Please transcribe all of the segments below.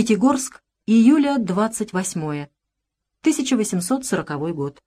Пятигорск, июля 28 1840 год.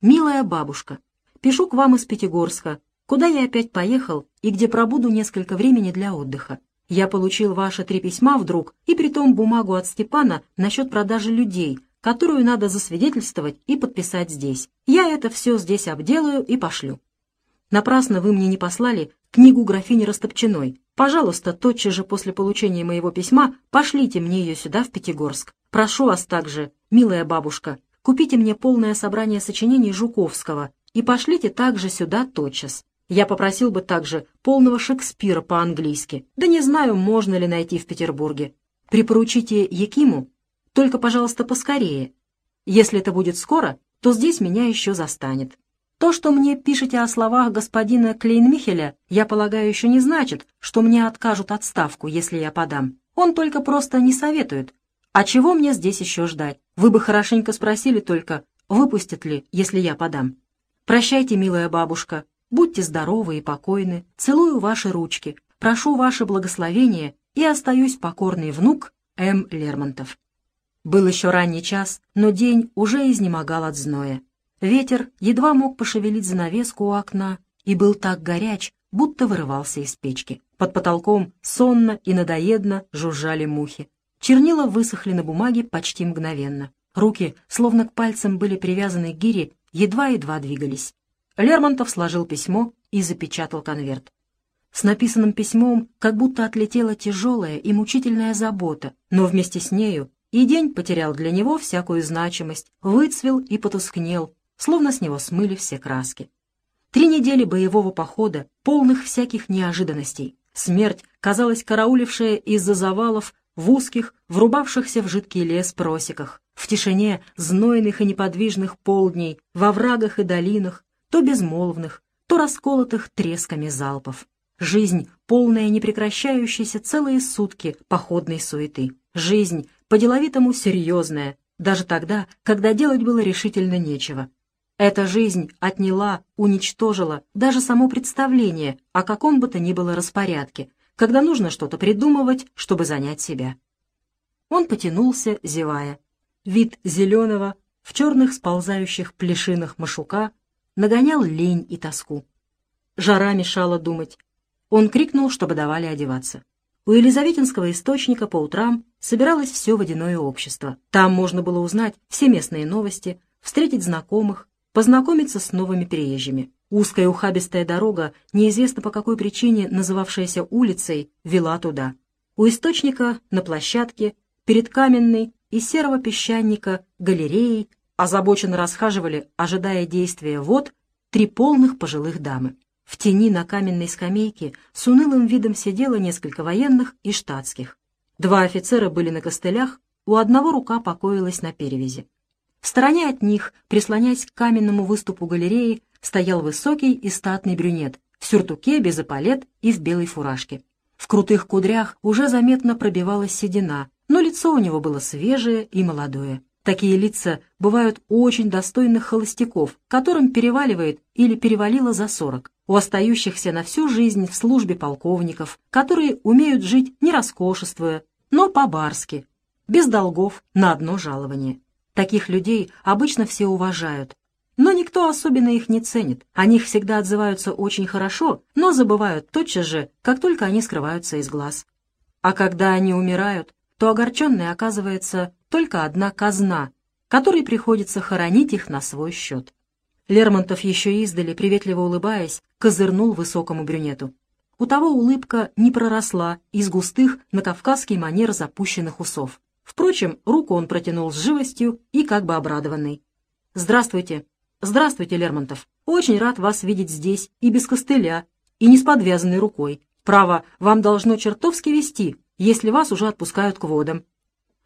«Милая бабушка, пишу к вам из Пятигорска, куда я опять поехал и где пробуду несколько времени для отдыха. Я получил ваши три письма вдруг, и притом бумагу от Степана насчет продажи людей, которую надо засвидетельствовать и подписать здесь. Я это все здесь обделаю и пошлю. Напрасно вы мне не послали книгу графини Растопчиной. Пожалуйста, тотчас же после получения моего письма пошлите мне ее сюда, в Пятигорск. Прошу вас также, милая бабушка, купите мне полное собрание сочинений Жуковского и пошлите также сюда тотчас. Я попросил бы также полного Шекспира по-английски. Да не знаю, можно ли найти в Петербурге. Припоручите Якиму, только, пожалуйста, поскорее. Если это будет скоро, то здесь меня еще застанет. То, что мне пишете о словах господина Клейнмихеля, я полагаю, еще не значит, что мне откажут отставку, если я подам. Он только просто не советует, а чего мне здесь еще ждать? Вы бы хорошенько спросили только, выпустят ли, если я подам. Прощайте, милая бабушка. Будьте здоровы и покойны. Целую ваши ручки. Прошу ваше благословение и остаюсь покорный внук М. Лермонтов. Был еще ранний час, но день уже изнемогал от зноя. Ветер едва мог пошевелить занавеску у окна и был так горяч, будто вырывался из печки. Под потолком сонно и надоедно жужжали мухи. Чернила высохли на бумаге почти мгновенно. Руки, словно к пальцам были привязаны к гире, едва-едва двигались. Лермонтов сложил письмо и запечатал конверт. С написанным письмом как будто отлетела тяжелая и мучительная забота, но вместе с нею и день потерял для него всякую значимость, выцвел и потускнел, словно с него смыли все краски. Три недели боевого похода, полных всяких неожиданностей. Смерть, казалось, караулившая из-за завалов в узких, врубавшихся в жидкий лес просеках, в тишине знойных и неподвижных полдней, во врагах и долинах, то безмолвных, то расколотых тресками залпов. Жизнь, полная непрекращающейся целые сутки походной суеты. Жизнь, по-деловитому серьезная, даже тогда, когда делать было решительно нечего. Эта жизнь отняла, уничтожила даже само представление о каком бы то ни было распорядке, когда нужно что-то придумывать, чтобы занять себя. Он потянулся, зевая. Вид зеленого, в черных сползающих плешинах машука нагонял лень и тоску. Жара мешала думать. Он крикнул, чтобы давали одеваться. У Елизаветинского источника по утрам собиралось все водяное общество. Там можно было узнать все местные новости, встретить знакомых, познакомиться с новыми приезжими. Узкая ухабистая дорога, неизвестно по какой причине называвшаяся улицей, вела туда. У источника на площадке, перед каменной и серого песчаника галереей озабоченно расхаживали, ожидая действия вод, три полных пожилых дамы. В тени на каменной скамейке с унылым видом сидело несколько военных и штатских. Два офицера были на костылях, у одного рука покоилась на перевязи. В стороне от них, прислонясь к каменному выступу галереи, стоял высокий и статный брюнет в сюртуке без эполет и в белой фуражке. В крутых кудрях уже заметно пробивалась седина, но лицо у него было свежее и молодое. Такие лица бывают у очень достойных холостяков, которым переваливает или перевалило за сорок, у остающихся на всю жизнь в службе полковников, которые умеют жить не роскошествуя, но по-барски, без долгов на одно жалование. Таких людей обычно все уважают, но никто особенно их не ценит. О них всегда отзываются очень хорошо, но забывают тотчас же, как только они скрываются из глаз. А когда они умирают, то огорченной оказывается только одна казна, которой приходится хоронить их на свой счет. Лермонтов еще издали, приветливо улыбаясь, козырнул высокому брюнету. У того улыбка не проросла из густых на кавказский манер запущенных усов. Впрочем, руку он протянул с живостью и как бы обрадованный. «Здравствуйте», «Здравствуйте, Лермонтов. Очень рад вас видеть здесь и без костыля, и не с подвязанной рукой. Право, вам должно чертовски вести, если вас уже отпускают к водам».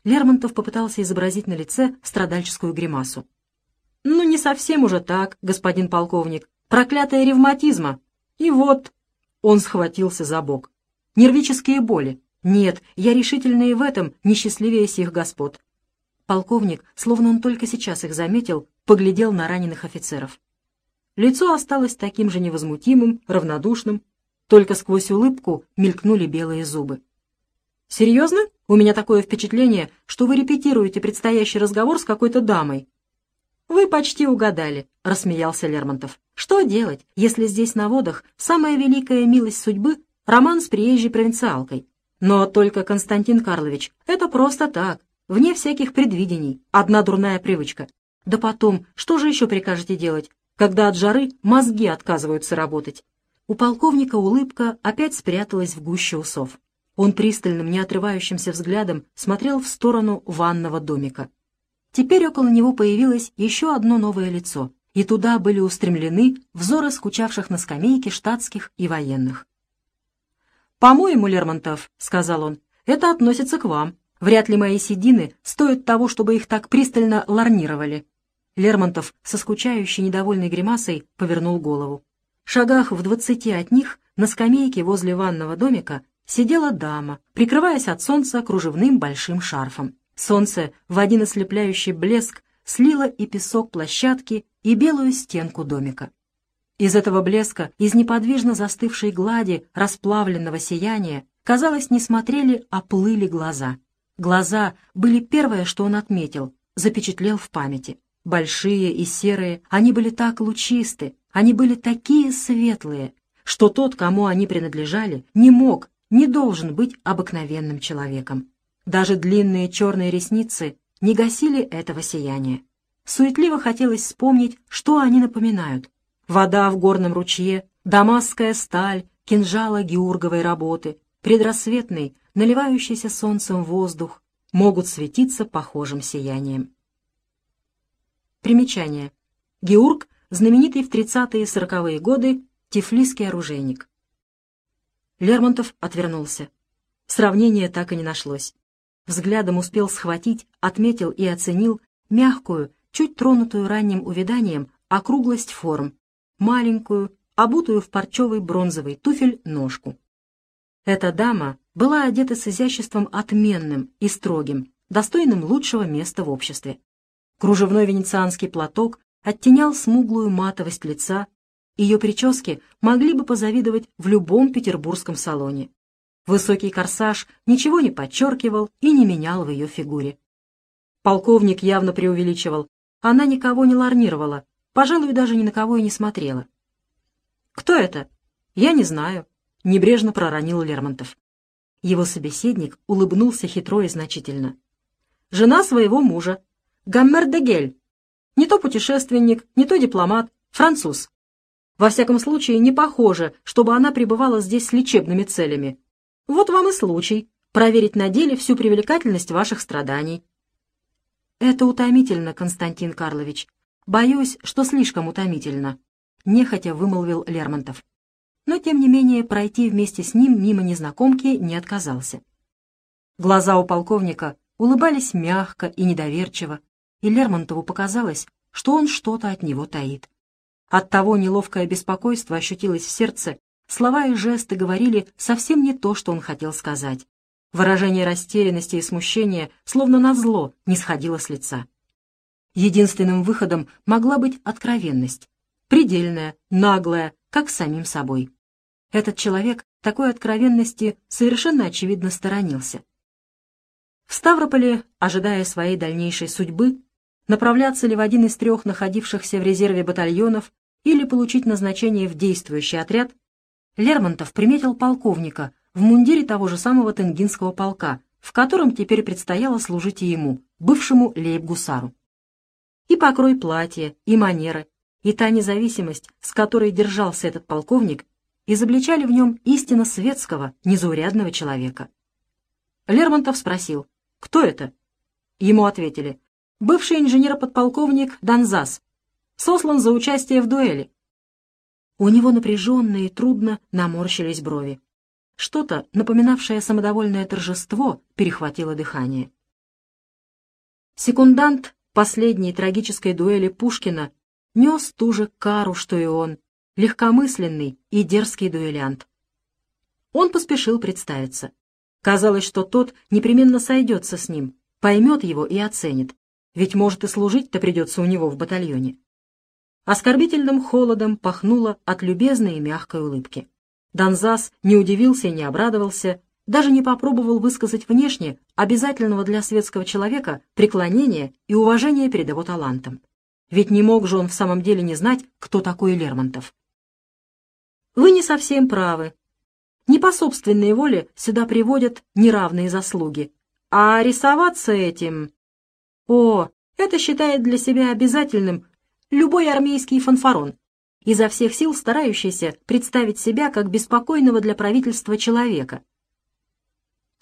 Лермонтов попытался изобразить на лице страдальческую гримасу. «Ну, не совсем уже так, господин полковник. Проклятая ревматизма. И вот...» Он схватился за бок. «Нервические боли. Нет, я решительно и в этом несчастливее сих господ». Полковник, словно он только сейчас их заметил, поглядел на раненых офицеров. Лицо осталось таким же невозмутимым, равнодушным, только сквозь улыбку мелькнули белые зубы. «Серьезно? У меня такое впечатление, что вы репетируете предстоящий разговор с какой-то дамой». «Вы почти угадали», — рассмеялся Лермонтов. «Что делать, если здесь на водах самая великая милость судьбы — роман с приезжей провинциалкой? Но только, Константин Карлович, это просто так, вне всяких предвидений, одна дурная привычка. Да потом, что же еще прикажете делать, когда от жары мозги отказываются работать?» У полковника улыбка опять спряталась в гуще усов. Он пристальным, не отрывающимся взглядом смотрел в сторону ванного домика. Теперь около него появилось еще одно новое лицо, и туда были устремлены взоры скучавших на скамейке штатских и военных. «По-моему, Лермонтов», — сказал он, — «это относится к вам. Вряд ли мои седины стоят того, чтобы их так пристально ларнировали». Лермонтов со скучающей недовольной гримасой повернул голову. Шагах в двадцати от них, на скамейке возле ванного домика, сидела дама, прикрываясь от солнца кружевным большим шарфом. Солнце в один ослепляющий блеск слило и песок площадки, и белую стенку домика. Из этого блеска, из неподвижно застывшей глади расплавленного сияния, казалось, не смотрели, а плыли глаза. Глаза были первое, что он отметил, запечатлел в памяти. Большие и серые, они были так лучисты, они были такие светлые, что тот, кому они принадлежали, не мог, не должен быть обыкновенным человеком. Даже длинные черные ресницы не гасили этого сияния. Суетливо хотелось вспомнить, что они напоминают. Вода в горном ручье, дамасская сталь, кинжала георговой работы, предрассветный, наливающийся солнцем воздух, могут светиться похожим сиянием. Примечание. Георг знаменитый в 30-е и 40-е годы тифлисский оружейник. Лермонтов отвернулся. Сравнения так и не нашлось. Взглядом успел схватить, отметил и оценил мягкую, чуть тронутую ранним увяданием округлость форм, маленькую, обутую в парчевый бронзовый туфель ножку. Эта дама была одета с изяществом отменным и строгим, достойным лучшего места в обществе. Кружевной венецианский платок оттенял смуглую матовость лица, ее прически могли бы позавидовать в любом петербургском салоне. Высокий корсаж ничего не подчеркивал и не менял в ее фигуре. Полковник явно преувеличивал. Она никого не ларнировала, пожалуй, даже ни на кого и не смотрела. «Кто это?» «Я не знаю», — небрежно проронил Лермонтов. Его собеседник улыбнулся хитро и значительно. «Жена своего мужа, Гаммер де Гель, не то путешественник, не то дипломат, француз. Во всяком случае, не похоже, чтобы она пребывала здесь с лечебными целями. Вот вам и случай проверить на деле всю привлекательность ваших страданий. Это утомительно, Константин Карлович. Боюсь, что слишком утомительно, нехотя вымолвил Лермонтов. Но, тем не менее, пройти вместе с ним мимо незнакомки не отказался. Глаза у полковника улыбались мягко и недоверчиво, и Лермонтову показалось, что он что-то от него таит. Оттого неловкое беспокойство ощутилось в сердце, слова и жесты говорили совсем не то, что он хотел сказать. Выражение растерянности и смущения, словно назло, не сходило с лица. Единственным выходом могла быть откровенность, предельная, наглая, как самим собой. Этот человек такой откровенности совершенно очевидно сторонился. В Ставрополе, ожидая своей дальнейшей судьбы, направляться ли в один из трех находившихся в резерве батальонов или получить назначение в действующий отряд, Лермонтов приметил полковника в мундире того же самого Тенгинского полка, в котором теперь предстояло служить и ему, бывшему лейб-гусару. И покрой платья, и манеры, и та независимость, с которой держался этот полковник, изобличали в нем истинно светского, незаурядного человека. Лермонтов спросил, кто это? Ему ответили, бывший инженер-подполковник Донзас, сослан за участие в дуэли. У него напряженно и трудно наморщились брови. Что-то, напоминавшее самодовольное торжество, перехватило дыхание. Секундант последней трагической дуэли Пушкина нес ту же кару, что и он, легкомысленный и дерзкий дуэлянт. Он поспешил представиться. Казалось, что тот непременно сойдется с ним, поймет его и оценит ведь, может, и служить-то придется у него в батальоне. Оскорбительным холодом пахнуло от любезной и мягкой улыбки. Донзас не удивился и не обрадовался, даже не попробовал высказать внешне обязательного для светского человека преклонения и уважения перед его талантом. Ведь не мог же он в самом деле не знать, кто такой Лермонтов. Вы не совсем правы. Не по собственной воле сюда приводят неравные заслуги, а рисоваться этим... О, это считает для себя обязательным любой армейский фанфарон, изо всех сил старающийся представить себя как беспокойного для правительства человека.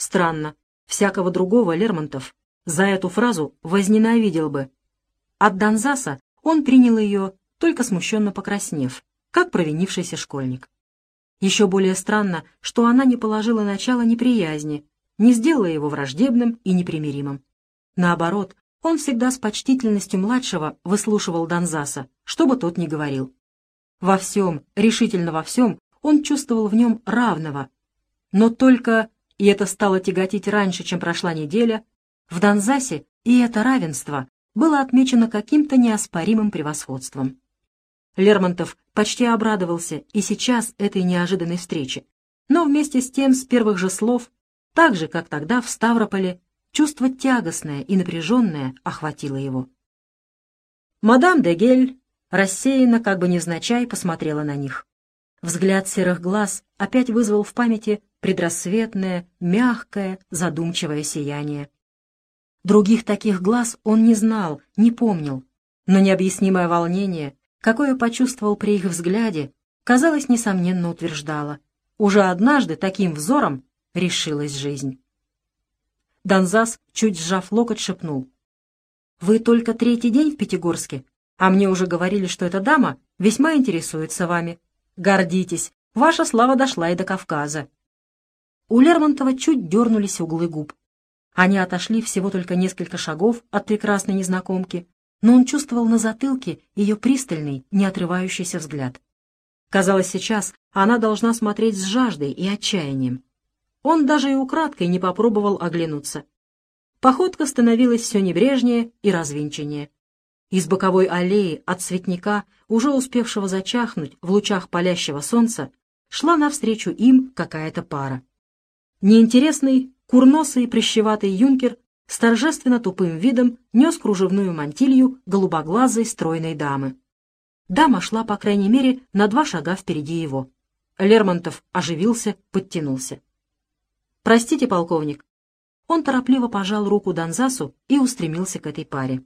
Странно, всякого другого Лермонтов за эту фразу возненавидел бы. От Донзаса он принял ее, только смущенно покраснев, как провинившийся школьник. Еще более странно, что она не положила начала неприязни, не сделала его враждебным и непримиримым. Наоборот, он всегда с почтительностью младшего выслушивал Донзаса, что бы тот ни говорил. Во всем, решительно во всем, он чувствовал в нем равного. Но только, и это стало тяготить раньше, чем прошла неделя, в Донзасе и это равенство было отмечено каким-то неоспоримым превосходством. Лермонтов почти обрадовался и сейчас этой неожиданной встрече, но вместе с тем с первых же слов, так же, как тогда в Ставрополе, чувство тягостное и напряженное охватило его. Мадам де Гель рассеянно, как бы невзначай, посмотрела на них. Взгляд серых глаз опять вызвал в памяти предрассветное, мягкое, задумчивое сияние. Других таких глаз он не знал, не помнил, но необъяснимое волнение, какое почувствовал при их взгляде, казалось, несомненно утверждало. Уже однажды таким взором решилась жизнь. Донзас, чуть сжав локоть, шепнул. «Вы только третий день в Пятигорске, а мне уже говорили, что эта дама весьма интересуется вами. Гордитесь, ваша слава дошла и до Кавказа». У Лермонтова чуть дернулись углы губ. Они отошли всего только несколько шагов от прекрасной незнакомки, но он чувствовал на затылке ее пристальный, не отрывающийся взгляд. Казалось, сейчас она должна смотреть с жаждой и отчаянием. Он даже и украдкой не попробовал оглянуться. Походка становилась все небрежнее и развинченнее. Из боковой аллеи от цветника, уже успевшего зачахнуть в лучах палящего солнца, шла навстречу им какая-то пара. Неинтересный, курносый прищеватый юнкер с торжественно тупым видом нес кружевную мантилью голубоглазой стройной дамы. Дама шла, по крайней мере, на два шага впереди его. Лермонтов оживился, подтянулся. «Простите, полковник». Он торопливо пожал руку Донзасу и устремился к этой паре.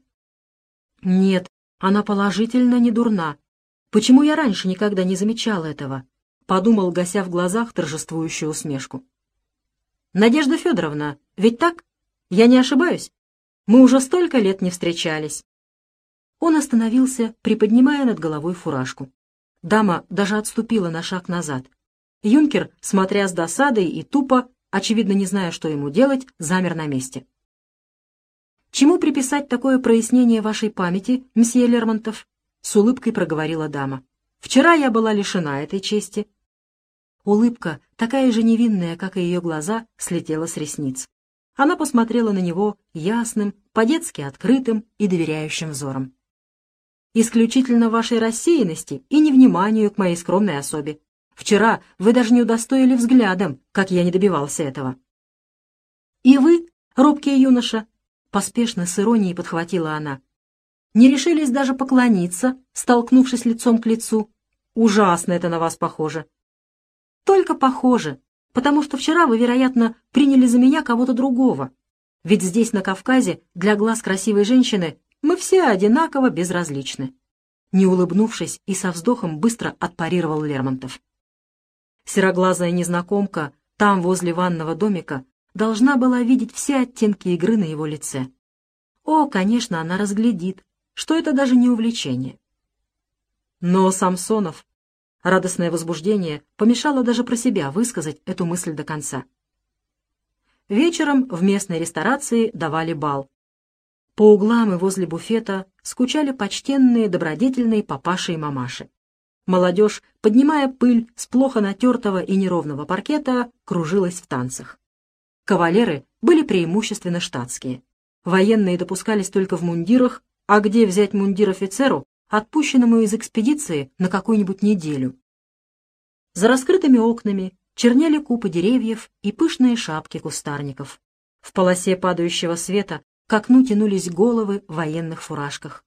«Нет, она положительно не дурна. Почему я раньше никогда не замечал этого?» — подумал, гася в глазах торжествующую усмешку. «Надежда Федоровна, ведь так? Я не ошибаюсь? Мы уже столько лет не встречались». Он остановился, приподнимая над головой фуражку. Дама даже отступила на шаг назад. Юнкер, смотря с досадой и тупо, очевидно, не зная, что ему делать, замер на месте. «Чему приписать такое прояснение вашей памяти, мсье Лермонтов?» — с улыбкой проговорила дама. «Вчера я была лишена этой чести». Улыбка, такая же невинная, как и ее глаза, слетела с ресниц. Она посмотрела на него ясным, по-детски открытым и доверяющим взором. «Исключительно вашей рассеянности и невниманию к моей скромной особе. Вчера вы даже не удостоили взглядом, как я не добивался этого. И вы, робкий юноша, поспешно с иронией подхватила она, не решились даже поклониться, столкнувшись лицом к лицу. Ужасно это на вас похоже. Только похоже, потому что вчера вы, вероятно, приняли за меня кого-то другого. Ведь здесь, на Кавказе, для глаз красивой женщины мы все одинаково безразличны. Не улыбнувшись и со вздохом быстро отпарировал Лермонтов. Сероглазая незнакомка там, возле ванного домика, должна была видеть все оттенки игры на его лице. О, конечно, она разглядит, что это даже не увлечение. Но Самсонов, радостное возбуждение, помешало даже про себя высказать эту мысль до конца. Вечером в местной ресторации давали бал. По углам и возле буфета скучали почтенные добродетельные папаши и мамаши. Молодежь, поднимая пыль с плохо натертого и неровного паркета, кружилась в танцах. Кавалеры были преимущественно штатские. Военные допускались только в мундирах, а где взять мундир офицеру, отпущенному из экспедиции на какую-нибудь неделю? За раскрытыми окнами, чернели купы деревьев и пышные шапки кустарников. В полосе падающего света к окну тянулись головы в военных фуражках.